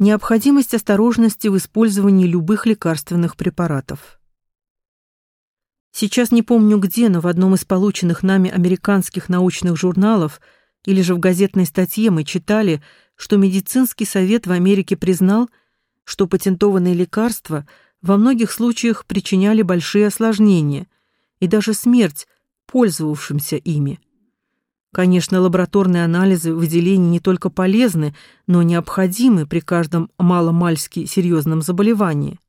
Необходимость осторожности в использовании любых лекарственных препаратов. Сейчас не помню где, но в одном из полученных нами американских научных журналов или же в газетной статье мы читали, что медицинский совет в Америке признал, что патентованные лекарства во многих случаях причиняли большие осложнения и даже смерть пользовавшимся ими. Конечно, лабораторные анализы выделений не только полезны, но необходимы при каждом маломальски серьезном заболевании.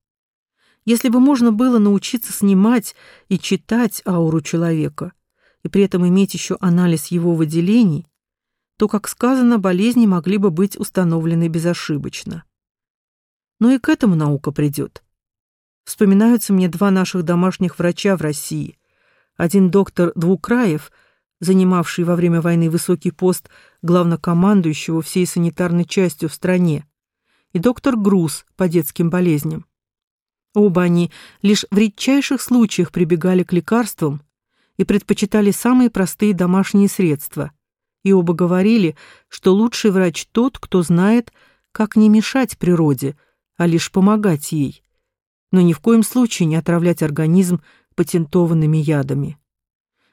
Если бы можно было научиться снимать и читать ауру человека, и при этом иметь еще анализ его выделений, то, как сказано, болезни могли бы быть установлены безошибочно. Но и к этому наука придет. Вспоминаются мне два наших домашних врача в России. Один доктор Двукраев – занимавший во время войны высокий пост главнокомандующего всей санитарной частью в стране, и доктор Груз по детским болезням. Оба они лишь в редчайших случаях прибегали к лекарствам и предпочитали самые простые домашние средства, и оба говорили, что лучший врач тот, кто знает, как не мешать природе, а лишь помогать ей, но ни в коем случае не отравлять организм патентованными ядами.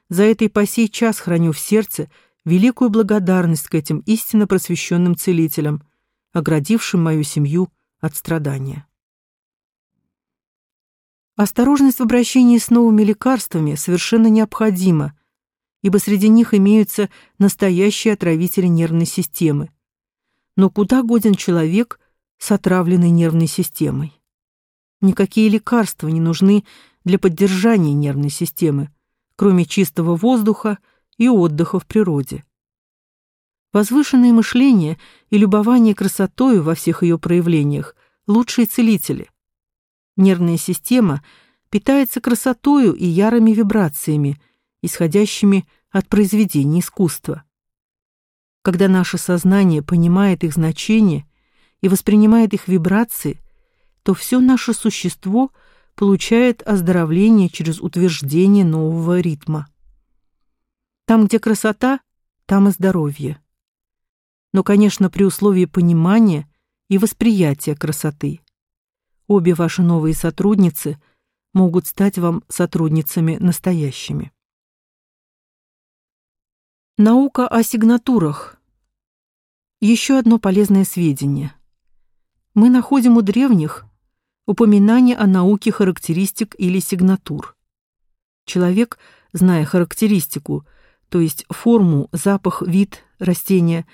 За это и по сей час храню в сердце великую благодарность к этим истинно просвещенным целителям, оградившим мою семью от страдания. Осторожность в обращении с новыми лекарствами совершенно необходима, ибо среди них имеются настоящие отравители нервной системы. Но куда годен человек с отравленной нервной системой? Никакие лекарства не нужны для поддержания нервной системы, кроме чистого воздуха и отдыха в природе. Возвышенное мышление и любование красотою во всех ее проявлениях – лучшие целители. Нервная система питается красотою и ярыми вибрациями, исходящими от произведений искусства. Когда наше сознание понимает их значение и воспринимает их вибрации, то все наше существо – получает оздоровление через утверждение нового ритма. Там, где красота, там и здоровье. Но, конечно, при условии понимания и восприятия красоты. Обе ваши новые сотрудницы могут стать вам сотрудницами настоящими. Наука о сигнатурах. Еще одно полезное сведение. Мы находим у древних упоминание о науке характеристик или сигнатур. Человек, зная характеристику, то есть форму, запах, вид растения,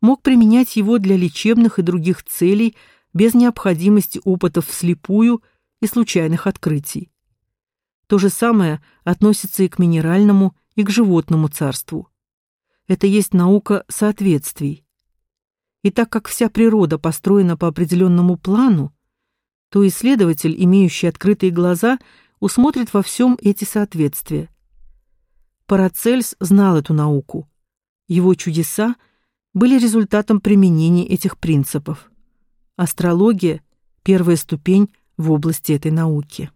мог применять его для лечебных и других целей без необходимости опытов вслепую и случайных открытий. То же самое относится и к минеральному, и к животному царству. Это есть наука соответствий. И так как вся природа построена по определенному плану, то исследователь, имеющий открытые глаза, усмотрит во всем эти соответствия. Парацельс знал эту науку. Его чудеса были результатом применения этих принципов. Астрология — первая ступень в области этой науки.